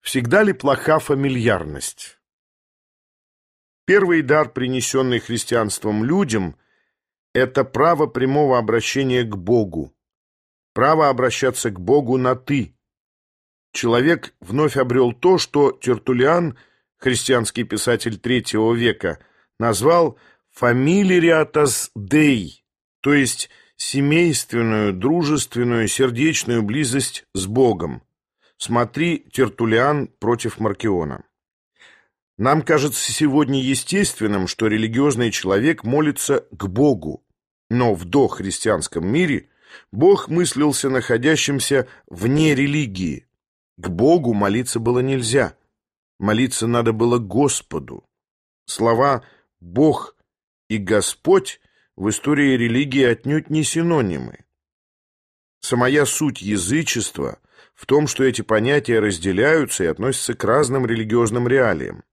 Всегда ли плоха фамильярность? Первый дар, принесенный христианством людям, это право прямого обращения к Богу, право обращаться к Богу на «ты». Человек вновь обрел то, что Тертулиан, христианский писатель третьего века, назвал «фамилириатас дей», то есть семейственную, дружественную, сердечную близость с Богом. Смотри Тертулиан против Маркиона. Нам кажется сегодня естественным, что религиозный человек молится к Богу, но в дохристианском мире Бог мыслился находящимся вне религии. К Богу молиться было нельзя, молиться надо было Господу. Слова «Бог» и «Господь» в истории религии отнюдь не синонимы. Самая суть язычества – в том, что эти понятия разделяются и относятся к разным религиозным реалиям.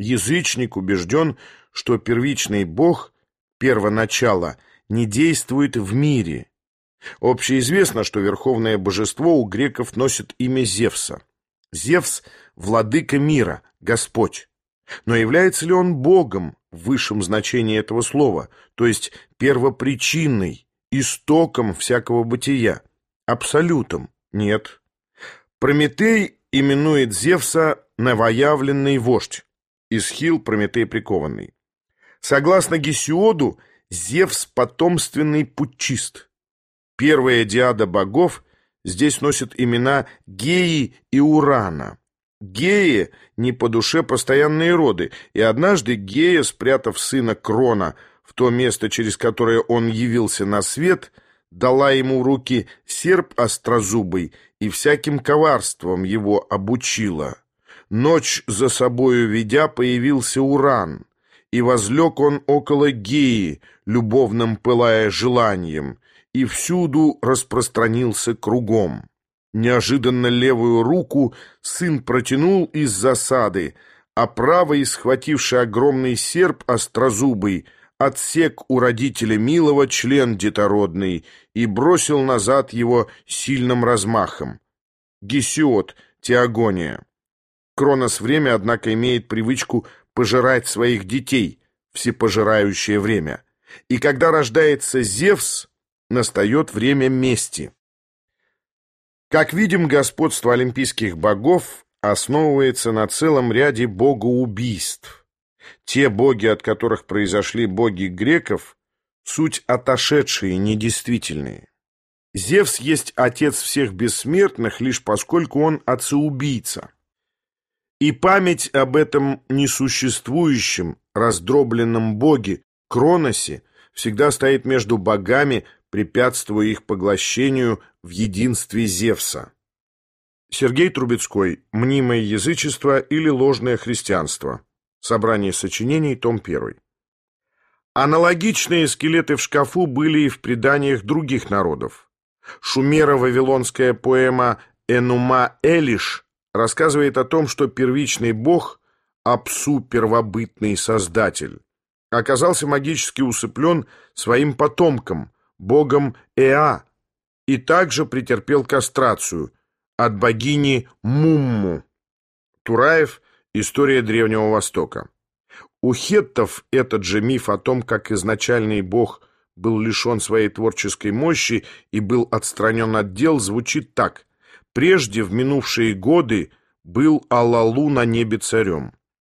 Язычник убежден, что первичный Бог, первоначало, не действует в мире. Общеизвестно, что верховное божество у греков носит имя Зевса. Зевс – владыка мира, Господь. Но является ли он Богом в высшем значении этого слова, то есть первопричиной, истоком всякого бытия? Абсолютом? Нет. Прометей именует Зевса новоявленный вождь, Исхил Прометей прикованный. Согласно Гесиоду, Зевс потомственный путчист. Первая диада богов здесь носит имена Геи и Урана. Геи не по душе постоянные роды, и однажды Гея, спрятав сына Крона в то место, через которое он явился на свет, дала ему руки серп острозубый и всяким коварством его обучила. Ночь за собою ведя появился Уран, и возлег он около Геи, любовным пылая желанием, и всюду распространился кругом. Неожиданно левую руку сын протянул из засады, а правой, схвативший огромный серп острозубый, отсек у родителя милого член детородный и бросил назад его сильным размахом. Гесиод, Теогония. Кронос время, однако, имеет привычку пожирать своих детей, всепожирающее время. И когда рождается Зевс, настает время мести. Как видим, господство олимпийских богов основывается на целом ряде богоубийств. Те боги, от которых произошли боги греков, суть отошедшие, недействительные. Зевс есть отец всех бессмертных, лишь поскольку он отцеубийца. И память об этом несуществующем, раздробленном боге, Кроносе, всегда стоит между богами, препятствуя их поглощению в единстве Зевса. Сергей Трубецкой «Мнимое язычество или ложное христианство». Собрание сочинений, том 1. Аналогичные скелеты в шкафу были и в преданиях других народов. Шумеро-вавилонская поэма «Энума Элиш» рассказывает о том, что первичный бог, Апсу первобытный создатель, оказался магически усыплен своим потомком, богом Эа, и также претерпел кастрацию от богини Мумму. Тураев – История Древнего Востока. У хеттов этот же миф о том, как изначальный бог был лишен своей творческой мощи и был отстранен от дел, звучит так. Прежде, в минувшие годы, был Алалу на небе царем.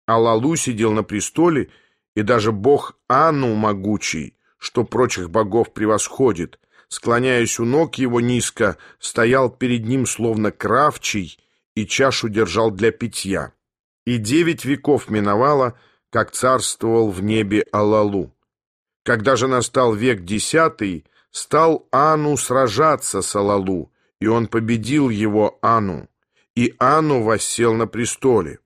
Алалу сидел на престоле, и даже бог Ану могучий, что прочих богов превосходит, склоняясь у ног его низко, стоял перед ним словно кравчий и чашу держал для питья. И девять веков миновало, как царствовал в небе Алалу. Когда же настал век десятый, стал Ану сражаться с Алалу, и он победил его Ану, и Ану воссел на престоле.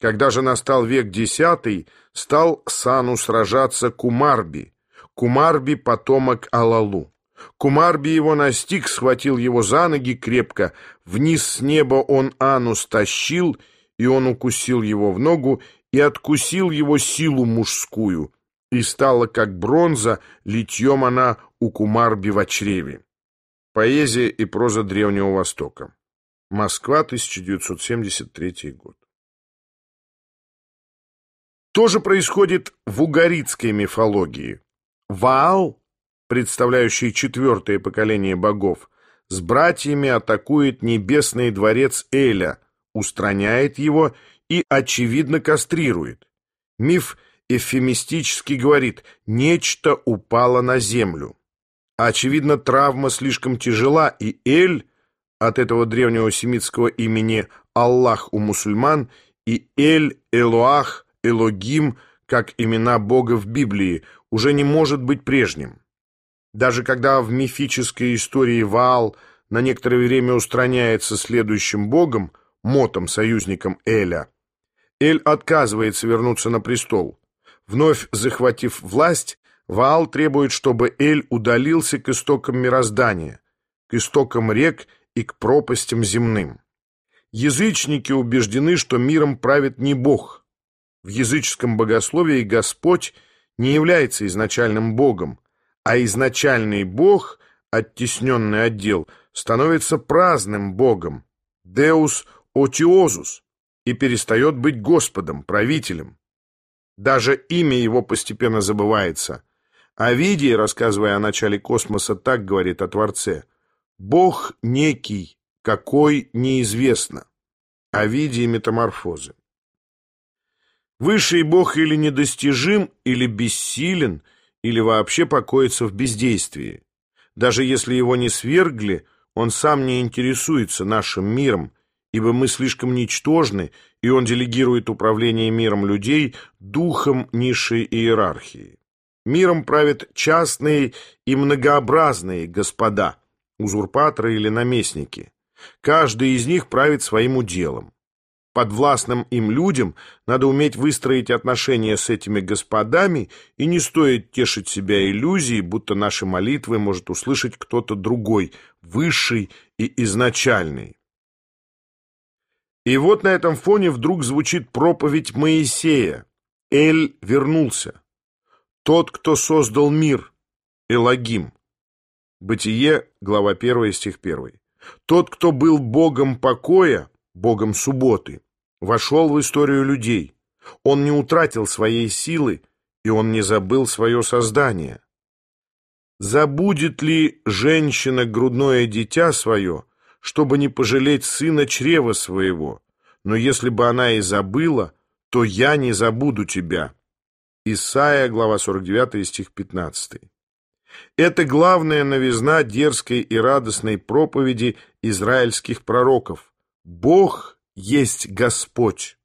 Когда же настал век десятый, стал Сану сражаться Кумарби, Кумарби — потомок Алалу. Кумарби его настиг, схватил его за ноги крепко, вниз с неба он Ану стащил — и он укусил его в ногу и откусил его силу мужскую, и стала как бронза, литьем она у Кумарби в чреве. Поэзия и проза Древнего Востока. Москва, 1973 год. То же происходит в угаритской мифологии. Ваал, представляющий четвертое поколение богов, с братьями атакует небесный дворец Эля, устраняет его и, очевидно, кастрирует. Миф эвфемистически говорит «нечто упало на землю». Очевидно, травма слишком тяжела, и Эль от этого древнего семитского имени Аллах у мусульман и Эль, Элуах, Элогим, как имена Бога в Библии, уже не может быть прежним. Даже когда в мифической истории Ваал на некоторое время устраняется следующим богом, Мотом, союзником Эля, Эль отказывается вернуться на престол. Вновь захватив власть, Ваал требует, чтобы Эль удалился к истокам мироздания, к истокам рек и к пропастям земным. Язычники убеждены, что миром правит не Бог. В языческом богословии Господь не является изначальным Богом, а изначальный Бог, оттесненный отдел, становится праздным Богом, Deus Otiosus, и перестает быть Господом, правителем. Даже имя его постепенно забывается. Овидий, рассказывая о начале космоса, так говорит о Творце – Бог некий, какой неизвестно. Овидий метаморфозы. Высший Бог или недостижим, или бессилен, или вообще покоится в бездействии. Даже если его не свергли, он сам не интересуется нашим миром, ибо мы слишком ничтожны, и он делегирует управление миром людей духом низшей иерархии. Миром правят частные и многообразные господа – узурпаторы или наместники. Каждый из них правит своим уделом. Подвластным им людям надо уметь выстроить отношения с этими господами, и не стоит тешить себя иллюзией, будто наши молитвы может услышать кто-то другой, высший и изначальный. И вот на этом фоне вдруг звучит проповедь Моисея. Эль вернулся. Тот, кто создал мир, Элагим. Бытие, глава 1, стих 1. Тот, кто был богом покоя, богом субботы, вошел в историю людей. Он не утратил своей силы, и он не забыл свое создание. Забудет ли женщина грудное дитя свое, чтобы не пожалеть сына чрева своего? Но если бы она и забыла, то я не забуду тебя. Исайя, глава 49, стих 15. Это главная новизна дерзкой и радостной проповеди израильских пророков. Бог есть Господь.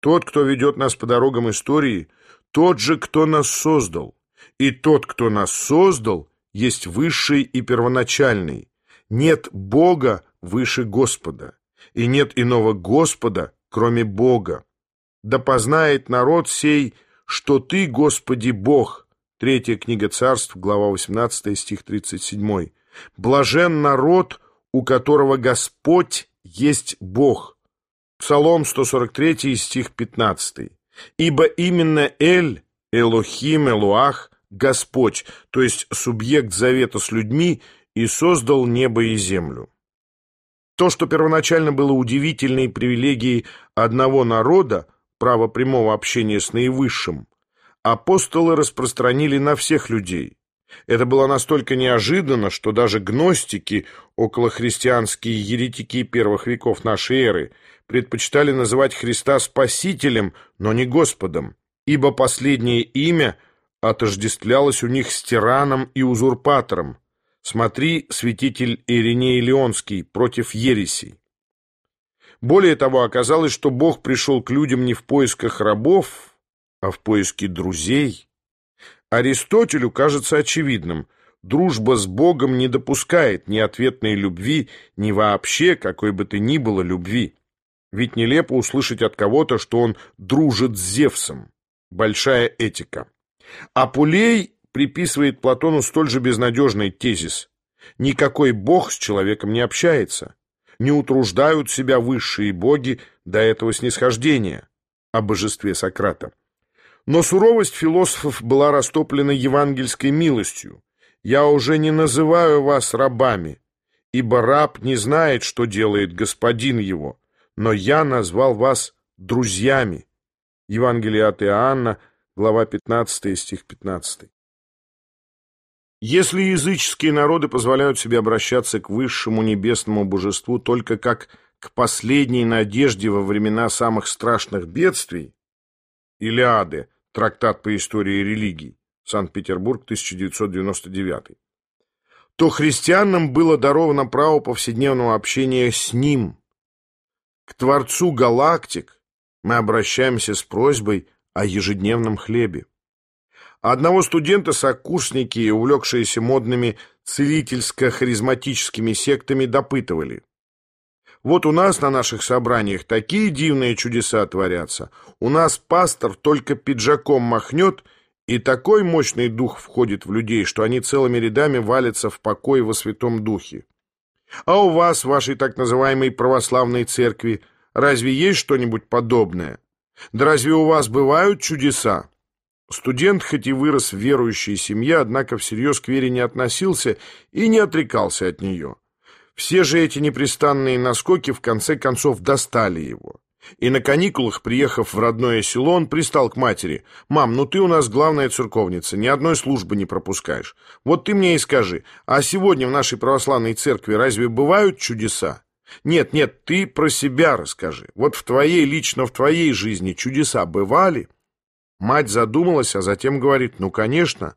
Тот, кто ведет нас по дорогам истории, тот же, кто нас создал. И тот, кто нас создал, есть высший и первоначальный. Нет Бога выше Господа, и нет иного Господа, кроме Бога. Да познает народ сей, что Ты, Господи, Бог, Третья книга царств, глава 18, стих 37. «Блажен народ, у которого Господь есть Бог». Псалом 143, стих 15. «Ибо именно Эль, Элохим, Элуах, Господь, то есть субъект завета с людьми, и создал небо и землю». То, что первоначально было удивительной привилегией одного народа, право прямого общения с наивысшим, апостолы распространили на всех людей. Это было настолько неожиданно, что даже гностики, околохристианские еретики первых веков нашей эры, предпочитали называть Христа Спасителем, но не Господом, ибо последнее имя отождествлялось у них с тираном и узурпатором. Смотри, святитель Ириней Леонский против ересей. Более того, оказалось, что Бог пришел к людям не в поисках рабов, а в поиске друзей. Аристотелю кажется очевидным, дружба с Богом не допускает ни ответной любви, ни вообще какой бы то ни было любви. Ведь нелепо услышать от кого-то, что он дружит с Зевсом. Большая этика. А Пулей приписывает Платону столь же безнадежный тезис. Никакой бог с человеком не общается. Не утруждают себя высшие боги до этого снисхождения о божестве Сократа. Но суровость философов была растоплена евангельской милостью. «Я уже не называю вас рабами, ибо раб не знает, что делает господин его, но я назвал вас друзьями». Евангелие от Иоанна, глава 15, стих 15. Если языческие народы позволяют себе обращаться к высшему небесному божеству только как к последней надежде во времена самых страшных бедствий, Илиады, трактат по истории религий, Санкт-Петербург, 1999, то христианам было даровано право повседневного общения с Ним. К Творцу галактик мы обращаемся с просьбой о ежедневном хлебе. Одного студента сокурсники, увлекшиеся модными целительско-харизматическими сектами, допытывали. Вот у нас на наших собраниях такие дивные чудеса творятся. У нас пастор только пиджаком махнет, и такой мощный дух входит в людей, что они целыми рядами валятся в покой во Святом Духе. А у вас, вашей так называемой православной церкви, разве есть что-нибудь подобное? Да разве у вас бывают чудеса? Студент, хоть и вырос в верующей семье, однако всерьез к вере не относился и не отрекался от нее. Все же эти непрестанные наскоки в конце концов достали его. И на каникулах, приехав в родное село, он пристал к матери. «Мам, ну ты у нас главная церковница, ни одной службы не пропускаешь. Вот ты мне и скажи, а сегодня в нашей православной церкви разве бывают чудеса?» «Нет, нет, ты про себя расскажи. Вот в твоей, лично в твоей жизни чудеса бывали?» Мать задумалась, а затем говорит, ну, конечно.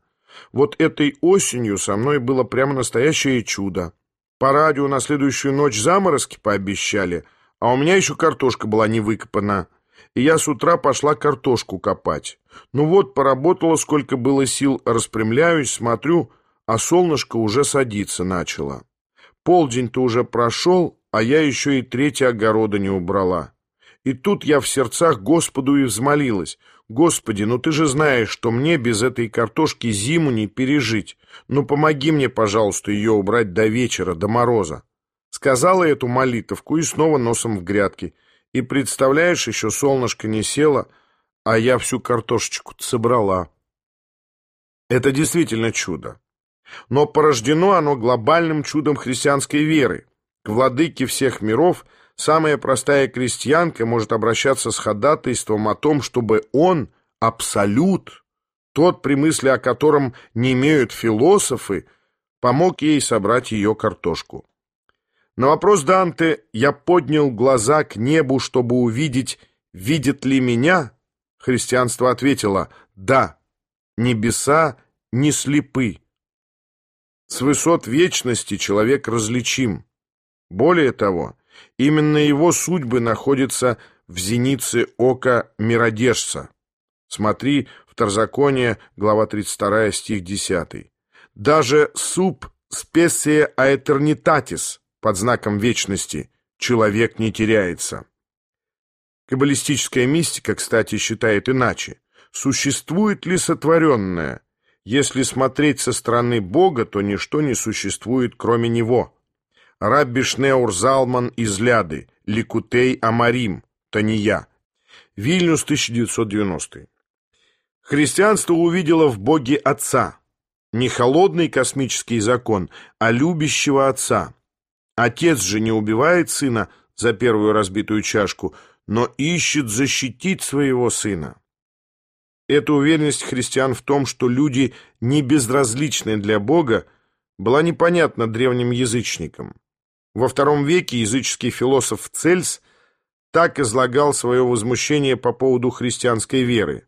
Вот этой осенью со мной было прямо настоящее чудо. По радио на следующую ночь заморозки пообещали, а у меня еще картошка была не выкопана. И я с утра пошла картошку копать. Ну вот, поработала, сколько было сил, распрямляюсь, смотрю, а солнышко уже садиться начало. Полдень-то уже прошел, а я еще и третья огорода не убрала. И тут я в сердцах Господу и взмолилась. «Господи, ну ты же знаешь, что мне без этой картошки зиму не пережить. Ну помоги мне, пожалуйста, ее убрать до вечера, до мороза». Сказала эту молитовку и снова носом в грядки. И представляешь, еще солнышко не село, а я всю картошечку собрала. Это действительно чудо. Но порождено оно глобальным чудом христианской веры. К владыке всех миров – самая простая крестьянка может обращаться с ходатайством о том, чтобы он, абсолют, тот, при мысли о котором не имеют философы, помог ей собрать ее картошку. На вопрос Данте «Я поднял глаза к небу, чтобы увидеть, видит ли меня?» Христианство ответило «Да, небеса не слепы». С высот вечности человек различим. Более того, Именно его судьбы находятся в зенице ока миродержца. Смотри, Второзаконие, глава 32, стих 10. Даже суп специя аэтернитатис под знаком вечности человек не теряется. Каббалистическая мистика, кстати, считает иначе. Существует ли сотворенное? Если смотреть со стороны Бога, то ничто не существует, кроме Него. Рабби Шнеур Залман из Ляды, Ликутей Амарим, Тания. Вильнюс, 1990. Христианство увидело в Боге Отца. Не холодный космический закон, а любящего Отца. Отец же не убивает сына за первую разбитую чашку, но ищет защитить своего сына. Эта уверенность христиан в том, что люди не безразличны для Бога, была непонятна древним язычникам. Во втором веке языческий философ Цельс так излагал свое возмущение по поводу христианской веры.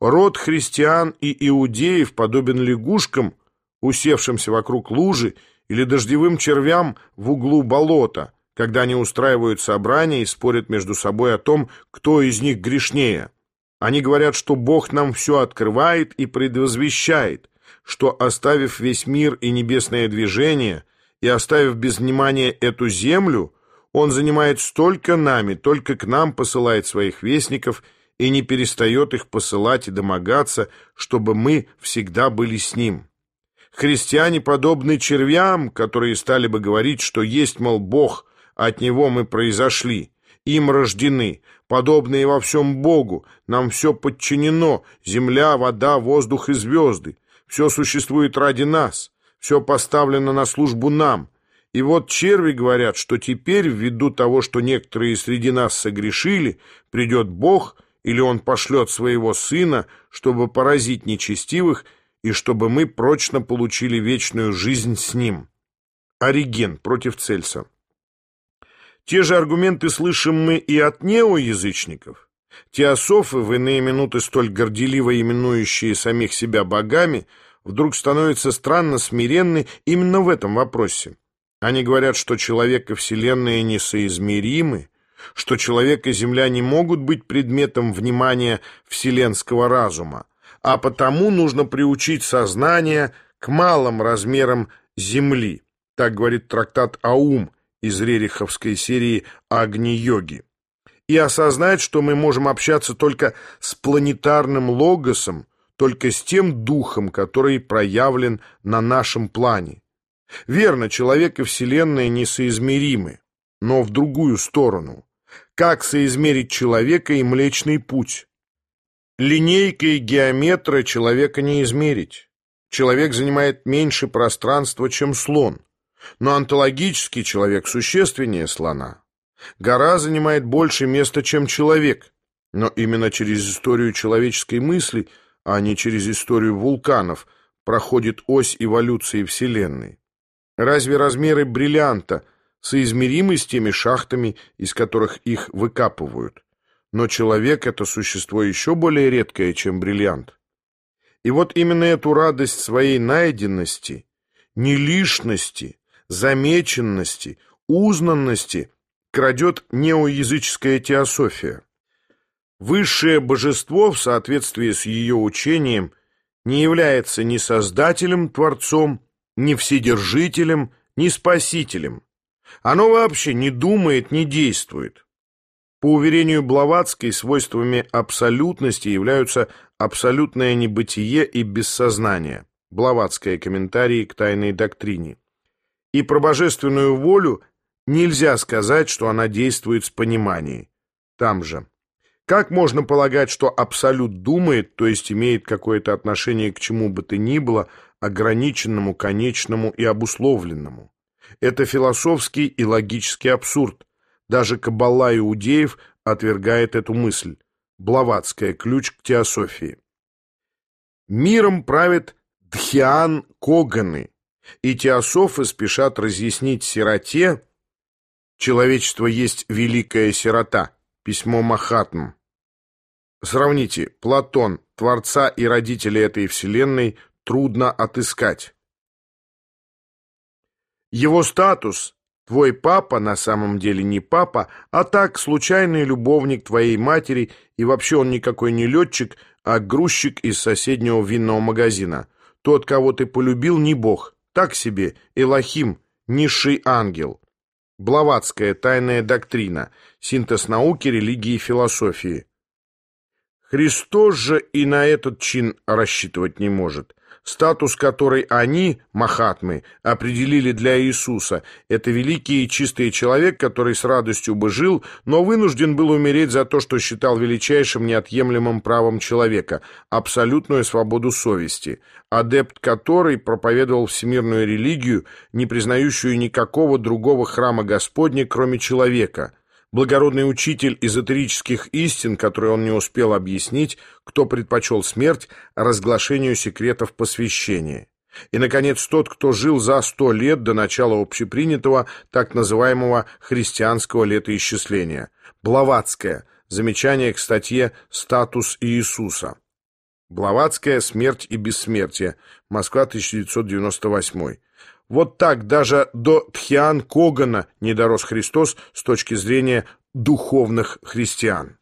«Род христиан и иудеев подобен лягушкам, усевшимся вокруг лужи, или дождевым червям в углу болота, когда они устраивают собрания и спорят между собой о том, кто из них грешнее. Они говорят, что Бог нам все открывает и предвозвещает, что, оставив весь мир и небесное движение – и оставив без внимания эту землю, он занимается только нами, только к нам посылает своих вестников и не перестает их посылать и домогаться, чтобы мы всегда были с ним. Христиане подобны червям, которые стали бы говорить, что есть, мол, Бог, от Него мы произошли, им рождены, подобные во всем Богу, нам все подчинено, земля, вода, воздух и звезды, все существует ради нас. Все поставлено на службу нам. И вот черви говорят, что теперь, ввиду того, что некоторые среди нас согрешили, придет Бог, или Он пошлет своего Сына, чтобы поразить нечестивых, и чтобы мы прочно получили вечную жизнь с Ним. Ориген против Цельса. Те же аргументы слышим мы и от неоязычников. Теософы, в иные минуты столь горделиво именующие самих себя богами, вдруг становятся странно смиренны именно в этом вопросе. Они говорят, что человек и Вселенная несоизмеримы, что человек и Земля не могут быть предметом внимания вселенского разума, а потому нужно приучить сознание к малым размерам Земли. Так говорит трактат «Аум» из Рериховской серии «Агни-йоги». И осознать, что мы можем общаться только с планетарным логосом, только с тем духом, который проявлен на нашем плане. Верно, человек и Вселенная несоизмеримы, но в другую сторону. Как соизмерить человека и Млечный Путь? Линейкой геометра человека не измерить. Человек занимает меньше пространства, чем слон. Но онтологический человек существеннее слона. Гора занимает больше места, чем человек. Но именно через историю человеческой мысли, а не через историю вулканов, проходит ось эволюции Вселенной. Разве размеры бриллианта соизмеримы с теми шахтами, из которых их выкапывают? Но человек — это существо еще более редкое, чем бриллиант. И вот именно эту радость своей найденности, нелишности, замеченности, узнанности крадет неоязыческая теософия. Высшее божество в соответствии с ее учением не является ни создателем, творцом, ни вседержителем, ни спасителем. Оно вообще не думает, не действует. По уверению Блаватской, свойствами абсолютности являются абсолютное небытие и бессознание. Блаватская комментарии к тайной доктрине. И про божественную волю нельзя сказать, что она действует с пониманием. Там же. Как можно полагать, что абсолют думает, то есть имеет какое-то отношение к чему бы то ни было, ограниченному, конечному и обусловленному? Это философский и логический абсурд. Даже Каббала иудеев отвергает эту мысль. Блаватская ключ к теософии. Миром правит Дхиан Коганы, и теософы спешат разъяснить сироте «Человечество есть великая сирота» письмо Махатм. Сравните, Платон, Творца и родители этой вселенной трудно отыскать. Его статус Твой папа на самом деле не папа, а так случайный любовник твоей матери, и вообще он никакой не летчик, а грузчик из соседнего винного магазина. Тот, кого ты полюбил, не бог. Так себе, Элохим, низший ангел. Блаватская тайная доктрина, синтез науки, религии и философии. Христос же и на этот чин рассчитывать не может. Статус, который они, Махатмы, определили для Иисуса, это великий и чистый человек, который с радостью бы жил, но вынужден был умереть за то, что считал величайшим неотъемлемым правом человека – абсолютную свободу совести, адепт которой проповедовал всемирную религию, не признающую никакого другого храма Господня, кроме человека – благородный учитель эзотерических истин, который он не успел объяснить, кто предпочел смерть разглашению секретов посвящения. И, наконец, тот, кто жил за сто лет до начала общепринятого так называемого христианского летоисчисления. Блаватское. Замечание к статье «Статус Иисуса». Блаватская «Смерть и бессмертие». Москва, 1998. Вот так даже до Тхиан Когана не дорос Христос с точки зрения духовных христиан.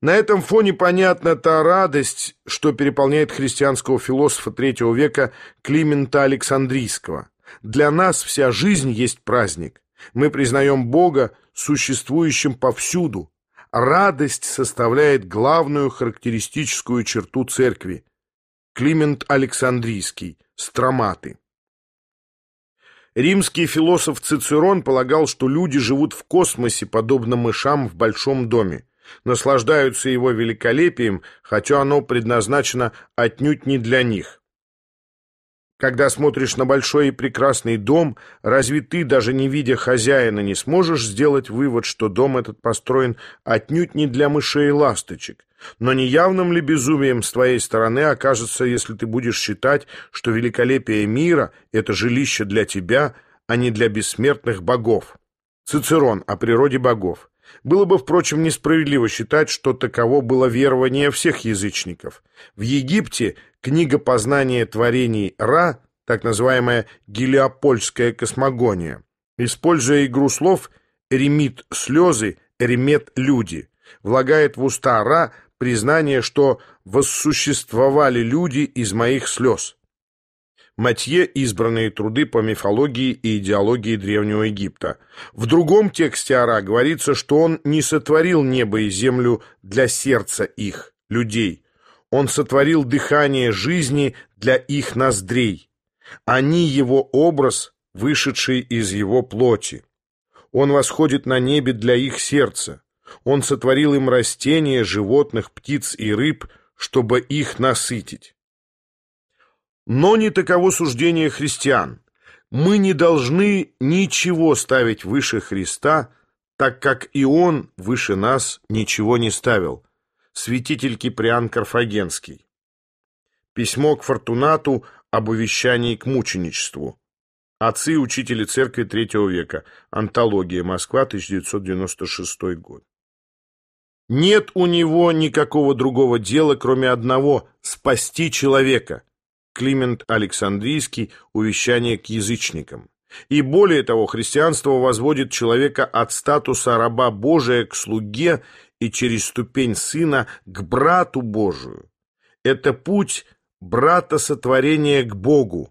На этом фоне понятна та радость, что переполняет христианского философа третьего века Климента Александрийского. Для нас вся жизнь есть праздник. Мы признаем Бога существующим повсюду. Радость составляет главную характеристическую черту церкви. Климент Александрийский, Строматы. Римский философ Цицерон полагал, что люди живут в космосе, подобно мышам в большом доме, наслаждаются его великолепием, хотя оно предназначено отнюдь не для них. Когда смотришь на большой и прекрасный дом, разве ты, даже не видя хозяина, не сможешь сделать вывод, что дом этот построен отнюдь не для мышей и ласточек? Но неявным ли безумием с твоей стороны окажется, если ты будешь считать, что великолепие мира — это жилище для тебя, а не для бессмертных богов? Цицерон о природе богов. Было бы, впрочем, несправедливо считать, что таково было верование всех язычников. В Египте книга познания творений Ра, так называемая гелиопольская космогония, используя игру слов «эремит слезы», «эремет люди», влагает в уста Ра признание, что «воссуществовали люди из моих слез». Матье «Избранные труды по мифологии и идеологии Древнего Египта». В другом тексте Ара говорится, что он не сотворил небо и землю для сердца их, людей. Он сотворил дыхание жизни для их ноздрей. Они его образ, вышедший из его плоти. Он восходит на небе для их сердца. Он сотворил им растения, животных, птиц и рыб, чтобы их насытить. Но не таково суждение христиан. Мы не должны ничего ставить выше Христа, так как и Он выше нас ничего не ставил. Святитель Киприан Карфагенский. Письмо к Фортунату об увещании к мученичеству. Отцы и учители церкви третьего века. Антология. Москва, 1996 год. Нет у него никакого другого дела, кроме одного – спасти человека. Климент Александрийский «Увещание к язычникам». И более того, христианство возводит человека от статуса раба Божия к слуге и через ступень сына к брату Божию. Это путь брата сотворения к Богу,